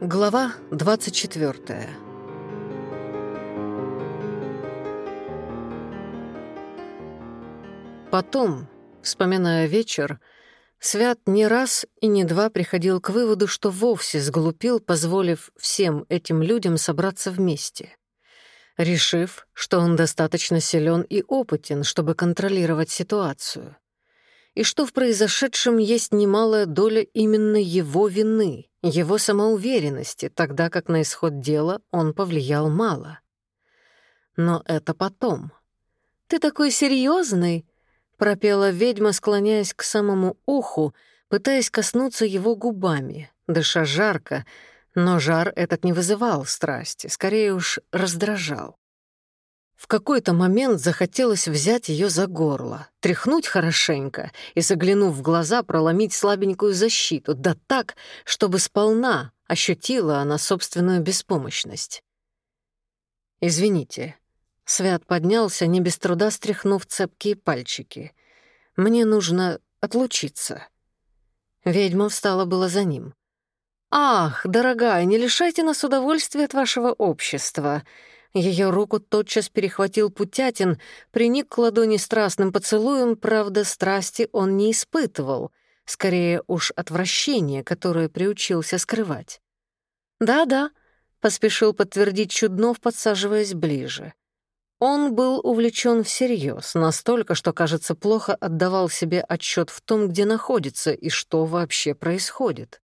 Глава 24 Потом, вспоминая вечер, Свят не раз и не два приходил к выводу, что вовсе сглупил, позволив всем этим людям собраться вместе, решив, что он достаточно силен и опытен, чтобы контролировать ситуацию, и что в произошедшем есть немалая доля именно его вины — его самоуверенности, тогда как на исход дела он повлиял мало. Но это потом. «Ты такой серьезный, пропела ведьма, склоняясь к самому уху, пытаясь коснуться его губами, дыша жарко, но жар этот не вызывал страсти, скорее уж раздражал. В какой-то момент захотелось взять ее за горло, тряхнуть хорошенько и, заглянув в глаза, проломить слабенькую защиту, да так, чтобы сполна ощутила она собственную беспомощность. «Извините». Свят поднялся, не без труда стряхнув цепкие пальчики. «Мне нужно отлучиться». Ведьма встала было за ним. «Ах, дорогая, не лишайте нас удовольствия от вашего общества», ее руку тотчас перехватил Путятин, приник к ладони страстным поцелуем, правда, страсти он не испытывал, скорее уж отвращение, которое приучился скрывать. «Да-да», — поспешил подтвердить Чуднов, подсаживаясь ближе. Он был увлечен всерьез, настолько, что, кажется, плохо отдавал себе отчет в том, где находится и что вообще происходит и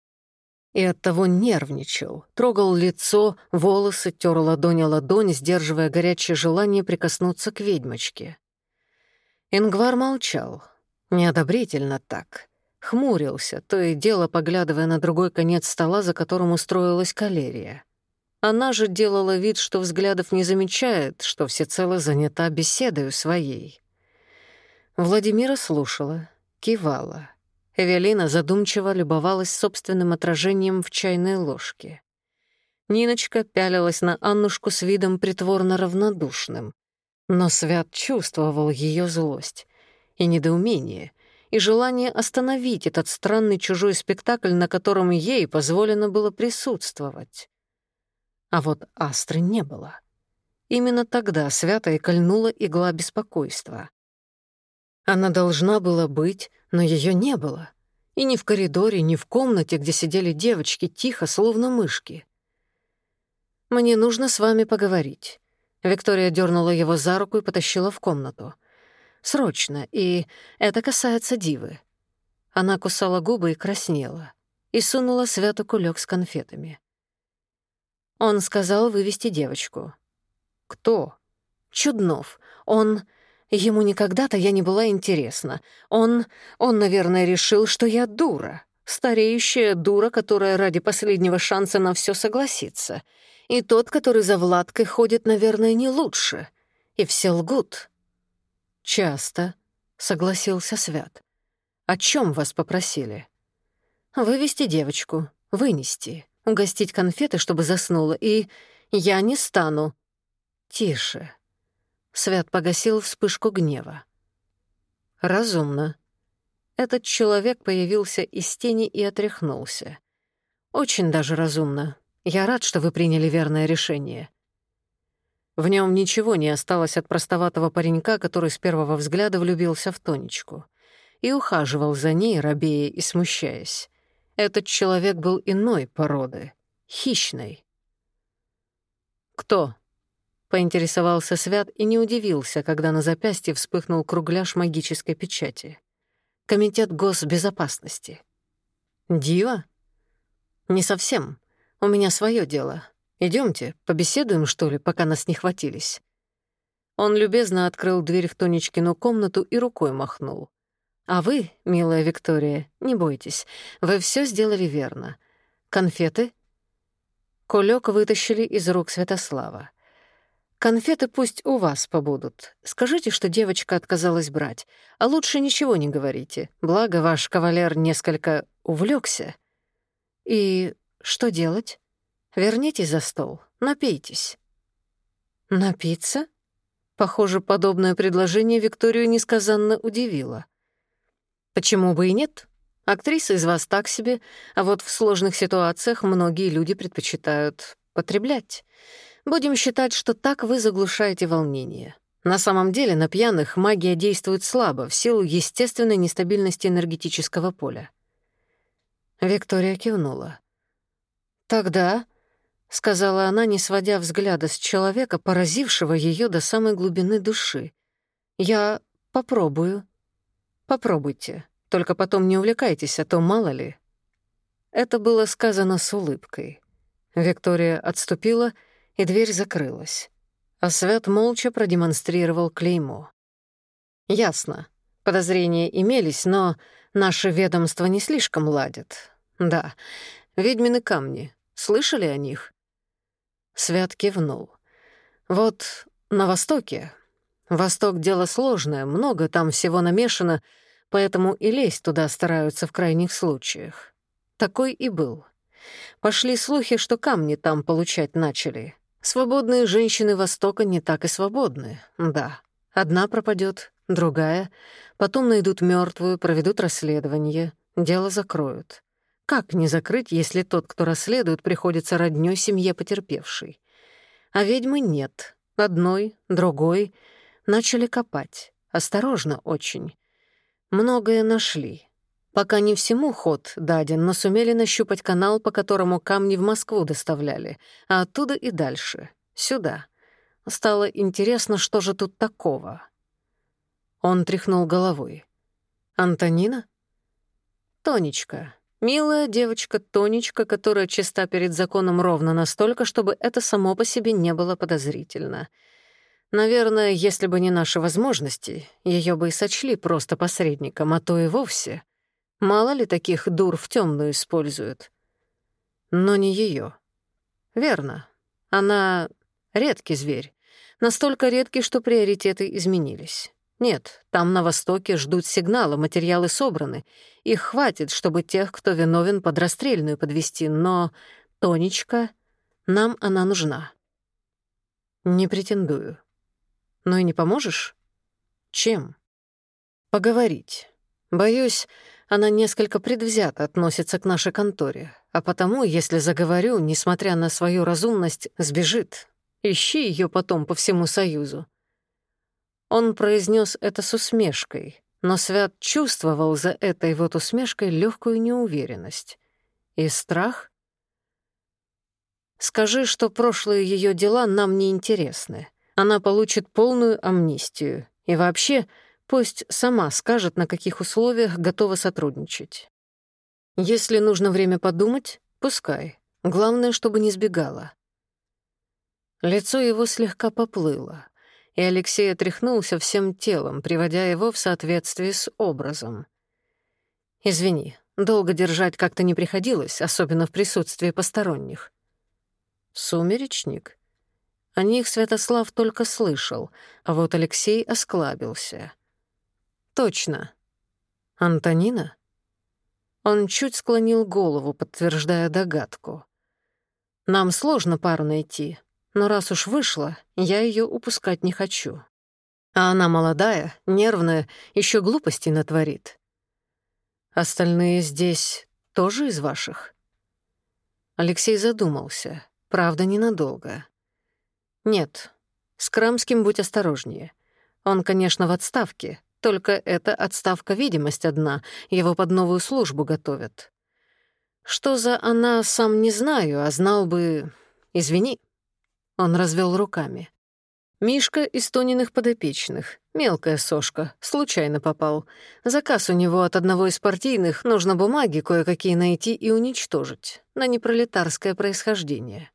оттого нервничал, трогал лицо, волосы, тер ладонь о ладонь, сдерживая горячее желание прикоснуться к ведьмочке. Ингвар молчал, неодобрительно так, хмурился, то и дело поглядывая на другой конец стола, за которым устроилась калерия. Она же делала вид, что взглядов не замечает, что всецело занята беседою своей. Владимира слушала, кивала — Эвелина задумчиво любовалась собственным отражением в чайной ложке. Ниночка пялилась на Аннушку с видом притворно равнодушным. Но Свят чувствовал ее злость и недоумение, и желание остановить этот странный чужой спектакль, на котором ей позволено было присутствовать. А вот Астры не было. Именно тогда Свята и кольнула игла беспокойства. Она должна была быть но ее не было. И ни в коридоре, ни в комнате, где сидели девочки, тихо, словно мышки. «Мне нужно с вами поговорить». Виктория дернула его за руку и потащила в комнату. «Срочно, и это касается Дивы». Она кусала губы и краснела, и сунула Святу кулек с конфетами. Он сказал вывести девочку. «Кто?» «Чуднов. Он...» Ему никогда-то я не была интересна. Он... он, наверное, решил, что я дура. Стареющая дура, которая ради последнего шанса на все согласится. И тот, который за Владкой ходит, наверное, не лучше. И все лгут. «Часто», — согласился Свят. «О чем вас попросили?» «Вывести девочку, вынести, угостить конфеты, чтобы заснула, и я не стану». «Тише», Свят погасил вспышку гнева. «Разумно». Этот человек появился из тени и отряхнулся. «Очень даже разумно. Я рад, что вы приняли верное решение». В нем ничего не осталось от простоватого паренька, который с первого взгляда влюбился в Тонечку и ухаживал за ней, робея и смущаясь. Этот человек был иной породы, хищной. «Кто?» поинтересовался Свят и не удивился, когда на запястье вспыхнул кругляш магической печати. Комитет госбезопасности. Дива? Не совсем. У меня свое дело. Идемте, побеседуем, что ли, пока нас не хватились. Он любезно открыл дверь в Тонечкину комнату и рукой махнул. А вы, милая Виктория, не бойтесь, вы все сделали верно. Конфеты? Кулек вытащили из рук Святослава. Конфеты пусть у вас побудут. Скажите, что девочка отказалась брать. А лучше ничего не говорите. Благо, ваш кавалер несколько увлекся. И что делать? Вернитесь за стол, напейтесь. Напиться? Похоже, подобное предложение Викторию несказанно удивило. Почему бы и нет? Актриса из вас так себе, а вот в сложных ситуациях многие люди предпочитают потреблять. Будем считать, что так вы заглушаете волнение. На самом деле на пьяных магия действует слабо в силу естественной нестабильности энергетического поля. Виктория кивнула. «Тогда», — сказала она, не сводя взгляда с человека, поразившего ее до самой глубины души, — «я попробую». «Попробуйте, только потом не увлекайтесь, а то мало ли». Это было сказано с улыбкой. Виктория отступила и и дверь закрылась. А Свет молча продемонстрировал клеймо. «Ясно. Подозрения имелись, но наше ведомство не слишком ладит. Да, ведьмины камни. Слышали о них?» Свят кивнул. «Вот на Востоке. Восток — дело сложное, много там всего намешано, поэтому и лезть туда стараются в крайних случаях. Такой и был. Пошли слухи, что камни там получать начали. Свободные женщины Востока не так и свободны, да. Одна пропадет, другая. Потом найдут мертвую, проведут расследование, дело закроют. Как не закрыть, если тот, кто расследует, приходится роднёй семье потерпевшей? А ведьмы нет. Одной, другой. Начали копать. Осторожно очень. Многое нашли. Пока не всему ход даден, но сумели нащупать канал, по которому камни в Москву доставляли, а оттуда и дальше, сюда. Стало интересно, что же тут такого. Он тряхнул головой. «Антонина?» «Тонечка. Милая девочка Тонечка, которая чиста перед законом ровно настолько, чтобы это само по себе не было подозрительно. Наверное, если бы не наши возможности, ее бы и сочли просто посредником, а то и вовсе...» Мало ли таких дур в темную используют. Но не ее. Верно. Она редкий зверь. Настолько редкий, что приоритеты изменились. Нет, там на Востоке ждут сигнала, материалы собраны. Их хватит, чтобы тех, кто виновен, под расстрельную подвести. Но, Тонечка, нам она нужна. Не претендую. Но ну и не поможешь? Чем? Поговорить. Боюсь, она несколько предвзято относится к нашей конторе, а потому, если заговорю, несмотря на свою разумность, сбежит. Ищи ее потом по всему Союзу». Он произнес это с усмешкой, но Свят чувствовал за этой вот усмешкой легкую неуверенность. И страх? «Скажи, что прошлые ее дела нам не интересны. Она получит полную амнистию. И вообще, Пусть сама скажет, на каких условиях готова сотрудничать. Если нужно время подумать, пускай. Главное, чтобы не сбегала. Лицо его слегка поплыло, и Алексей отряхнулся всем телом, приводя его в соответствие с образом. «Извини, долго держать как-то не приходилось, особенно в присутствии посторонних». «Сумеречник?» О них Святослав только слышал, а вот Алексей осклабился — «Точно. Антонина?» Он чуть склонил голову, подтверждая догадку. «Нам сложно пару найти, но раз уж вышла, я ее упускать не хочу. А она молодая, нервная, еще глупости натворит. Остальные здесь тоже из ваших?» Алексей задумался, правда, ненадолго. «Нет, с Крамским будь осторожнее. Он, конечно, в отставке, только это отставка видимость одна, его под новую службу готовят. Что за она, сам не знаю, а знал бы... Извини. Он развел руками. Мишка из Тониных подопечных. Мелкая сошка. Случайно попал. Заказ у него от одного из партийных. Нужно бумаги кое-какие найти и уничтожить. На непролетарское происхождение.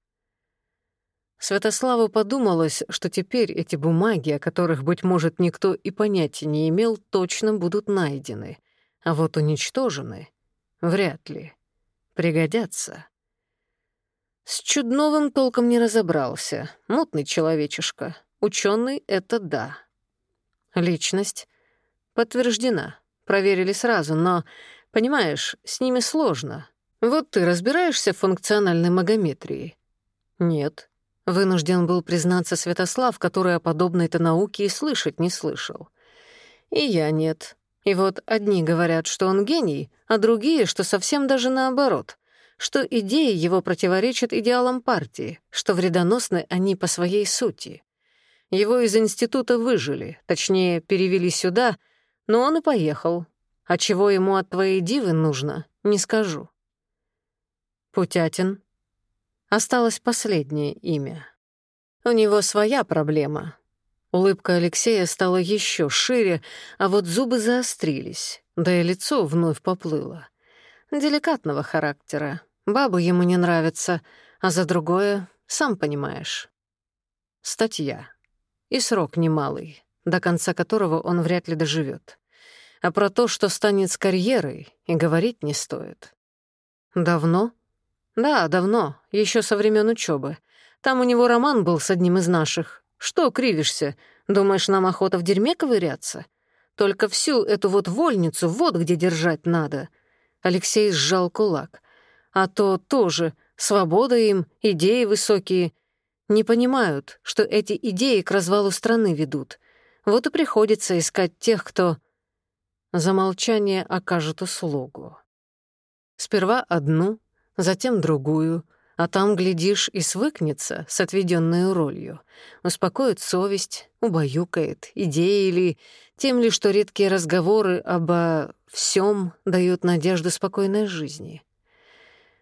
Святославу подумалось, что теперь эти бумаги, о которых, быть может, никто и понятия не имел, точно будут найдены. А вот уничтожены — вряд ли. Пригодятся. С Чудновым толком не разобрался. Мутный человечишка. Ученый — это да. Личность подтверждена. Проверили сразу, но, понимаешь, с ними сложно. Вот ты разбираешься в функциональной магометрии? Нет. Вынужден был признаться Святослав, который о подобной то науке и слышать не слышал. И я нет. И вот одни говорят, что он гений, а другие, что совсем даже наоборот, что идеи его противоречат идеалам партии, что вредоносны они по своей сути. Его из института выжили, точнее, перевели сюда, но он и поехал. А чего ему от твоей дивы нужно, не скажу. Путятин Осталось последнее имя. У него своя проблема. Улыбка Алексея стала еще шире, а вот зубы заострились, да и лицо вновь поплыло. Деликатного характера. Бабы ему не нравятся, а за другое — сам понимаешь. Статья. И срок немалый, до конца которого он вряд ли доживет. А про то, что станет с карьерой, и говорить не стоит. «Давно?» Да, давно, еще со времен учебы. Там у него роман был с одним из наших. Что кривишься? Думаешь, нам охота в дерьме ковыряться? Только всю эту вот вольницу вот где держать надо. Алексей сжал кулак. А то тоже свобода им, идеи высокие. Не понимают, что эти идеи к развалу страны ведут. Вот и приходится искать тех, кто... Замолчание окажет услугу. Сперва одну, затем другую, а там, глядишь, и свыкнется с отведенной ролью, успокоит совесть, убаюкает идеи или тем ли, что редкие разговоры обо всем дают надежду спокойной жизни.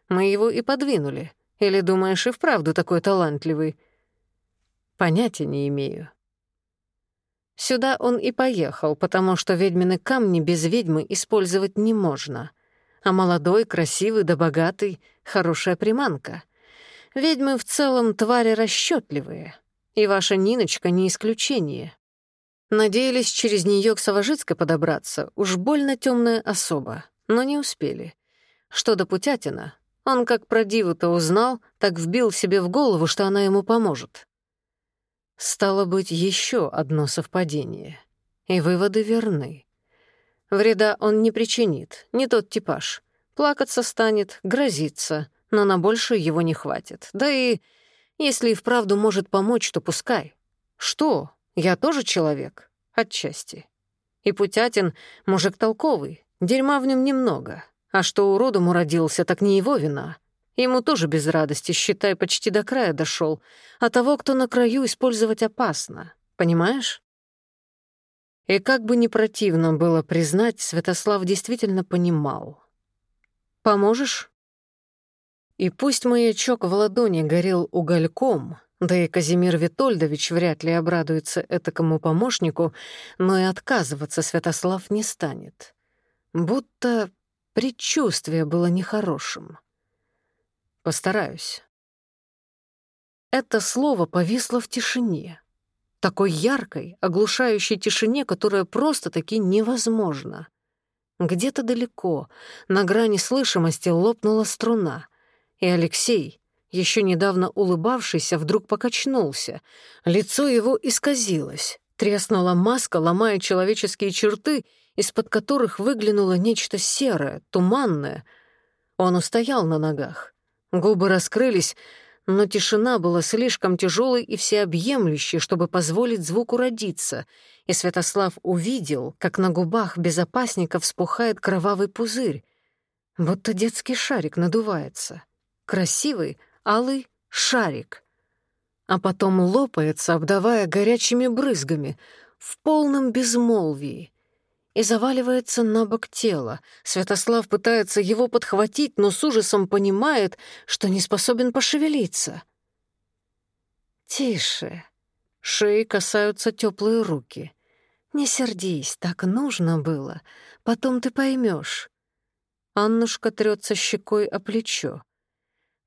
Мы его и подвинули. Или, думаешь, и вправду такой талантливый? Понятия не имею. Сюда он и поехал, потому что ведьмины камни без ведьмы использовать не можно. А молодой, красивый да богатый — хорошая приманка. Ведьмы в целом твари расчетливые, и ваша Ниночка не исключение. Надеялись через нее к Савожицкой подобраться, уж больно темная особа, но не успели. Что до Путятина, он как про Диву-то узнал, так вбил себе в голову, что она ему поможет. Стало быть, еще одно совпадение. И выводы верны. Вреда он не причинит, не тот типаж. Плакаться станет, грозится, но на больше его не хватит. Да и если и вправду может помочь, то пускай. Что? Я тоже человек? Отчасти. И Путятин — мужик толковый, дерьма в нем немного. А что уродом уродился, так не его вина. Ему тоже без радости, считай, почти до края дошел. А того, кто на краю, использовать опасно. Понимаешь? И как бы не противно было признать, Святослав действительно понимал. «Поможешь?» И пусть маячок в ладони горел угольком, да и Казимир Витольдович вряд ли обрадуется этакому помощнику, но и отказываться Святослав не станет. Будто предчувствие было нехорошим. Постараюсь. Это слово повисло в тишине. такой яркой, оглушающей тишине, которая просто-таки невозможна. Где-то далеко, на грани слышимости, лопнула струна, и Алексей, еще недавно улыбавшийся, вдруг покачнулся. Лицо его исказилось, треснула маска, ломая человеческие черты, из-под которых выглянуло нечто серое, туманное. Он устоял на ногах. Губы раскрылись, но тишина была слишком тяжелой и всеобъемлющей, чтобы позволить звуку родиться, и Святослав увидел, как на губах безопасника вспухает кровавый пузырь, будто детский шарик надувается. Красивый, алый шарик. А потом лопается, обдавая горячими брызгами, в полном безмолвии. и заваливается на бок тела. Святослав пытается его подхватить, но с ужасом понимает, что не способен пошевелиться. «Тише!» Шеи касаются теплые руки. «Не сердись, так нужно было. Потом ты поймешь. Аннушка трется щекой о плечо.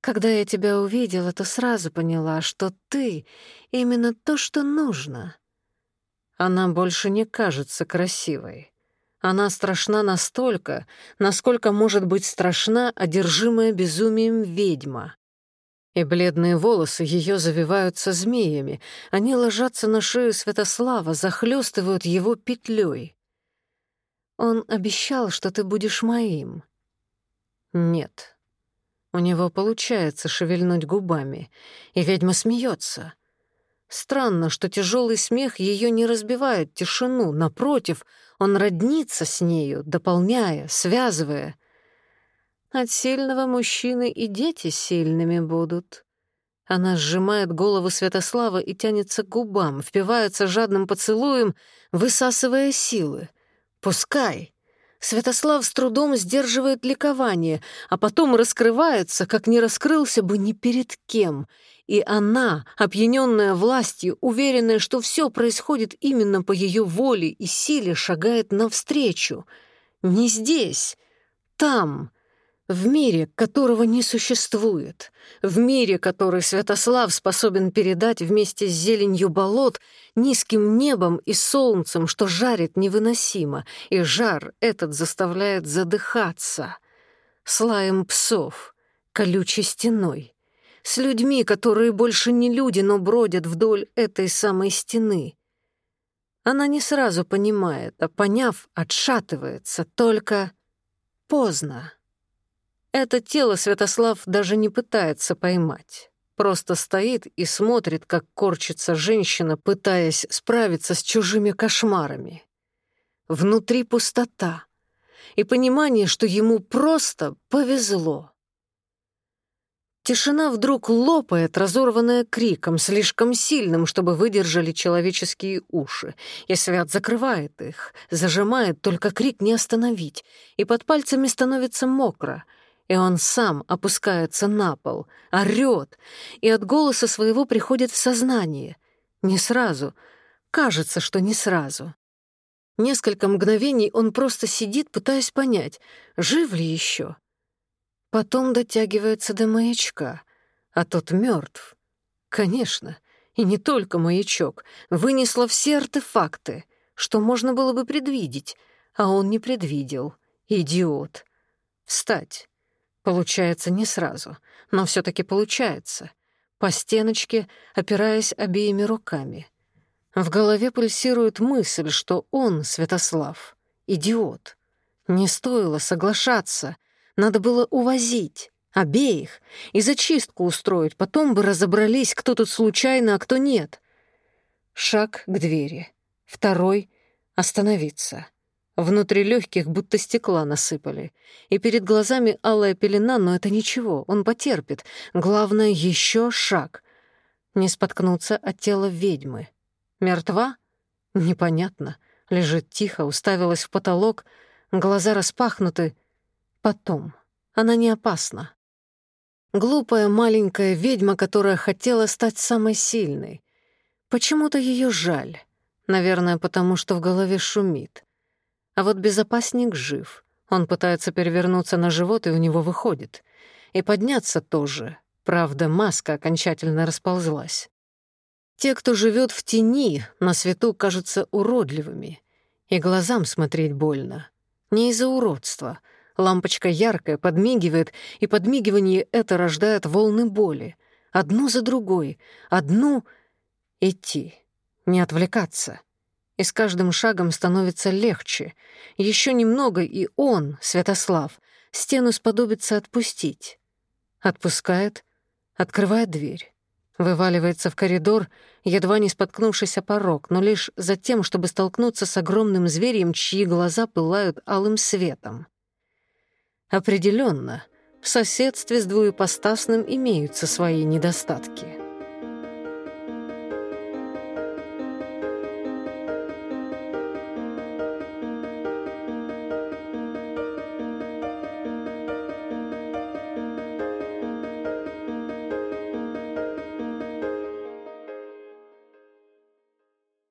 Когда я тебя увидела, то сразу поняла, что ты — именно то, что нужно. Она больше не кажется красивой. Она страшна настолько, насколько может быть страшна одержимая безумием ведьма. И бледные волосы ее завиваются змеями, они ложатся на шею Святослава, захлестывают его петлей. Он обещал, что ты будешь моим. Нет. У него получается шевельнуть губами, и ведьма смеется. Странно, что тяжелый смех ее не разбивает тишину, напротив — он роднится с нею, дополняя, связывая. От сильного мужчины и дети сильными будут. Она сжимает голову Святослава и тянется к губам, впивается жадным поцелуем, высасывая силы. «Пускай!» Святослав с трудом сдерживает ликование, а потом раскрывается, как не раскрылся бы ни перед кем, и она, опьяненная властью, уверенная, что все происходит именно по ее воле и силе, шагает навстречу. Не здесь, там, в мире, которого не существует, в мире, который Святослав способен передать вместе с зеленью болот, низким небом и солнцем, что жарит невыносимо, и жар этот заставляет задыхаться. Слаем псов, колючей стеной — с людьми, которые больше не люди, но бродят вдоль этой самой стены. Она не сразу понимает, а поняв, отшатывается, только поздно. Это тело Святослав даже не пытается поймать. Просто стоит и смотрит, как корчится женщина, пытаясь справиться с чужими кошмарами. Внутри пустота и понимание, что ему просто повезло. Тишина вдруг лопает, разорванная криком, слишком сильным, чтобы выдержали человеческие уши. И свят закрывает их, зажимает, только крик не остановить. И под пальцами становится мокро. И он сам опускается на пол, орёт, и от голоса своего приходит в сознание. Не сразу. Кажется, что не сразу. Несколько мгновений он просто сидит, пытаясь понять, жив ли еще. Потом дотягивается до маячка, а тот мертв. Конечно, и не только маячок. Вынесло все артефакты, что можно было бы предвидеть, а он не предвидел. Идиот. Встать. Получается не сразу, но все таки получается. По стеночке, опираясь обеими руками. В голове пульсирует мысль, что он, Святослав, идиот. Не стоило соглашаться, Надо было увозить. Обеих. И зачистку устроить. Потом бы разобрались, кто тут случайно, а кто нет. Шаг к двери. Второй — остановиться. Внутри легких будто стекла насыпали. И перед глазами алая пелена, но это ничего, он потерпит. Главное, еще шаг. Не споткнуться от тела ведьмы. Мертва? Непонятно. Лежит тихо, уставилась в потолок. Глаза распахнуты — потом. Она не опасна. Глупая маленькая ведьма, которая хотела стать самой сильной. Почему-то ее жаль. Наверное, потому что в голове шумит. А вот безопасник жив. Он пытается перевернуться на живот, и у него выходит. И подняться тоже. Правда, маска окончательно расползлась. Те, кто живет в тени, на свету кажутся уродливыми. И глазам смотреть больно. Не из-за уродства — Лампочка яркая, подмигивает, и подмигивание это рождает волны боли. Одну за другой. Одну — идти. Не отвлекаться и с каждым шагом становится легче. Еще немного, и он, Святослав, стену сподобится отпустить. Отпускает, открывает дверь. Вываливается в коридор, едва не споткнувшись о порог, но лишь за тем, чтобы столкнуться с огромным зверем, чьи глаза пылают алым светом. Определенно, в соседстве с двуепостасным имеются свои недостатки.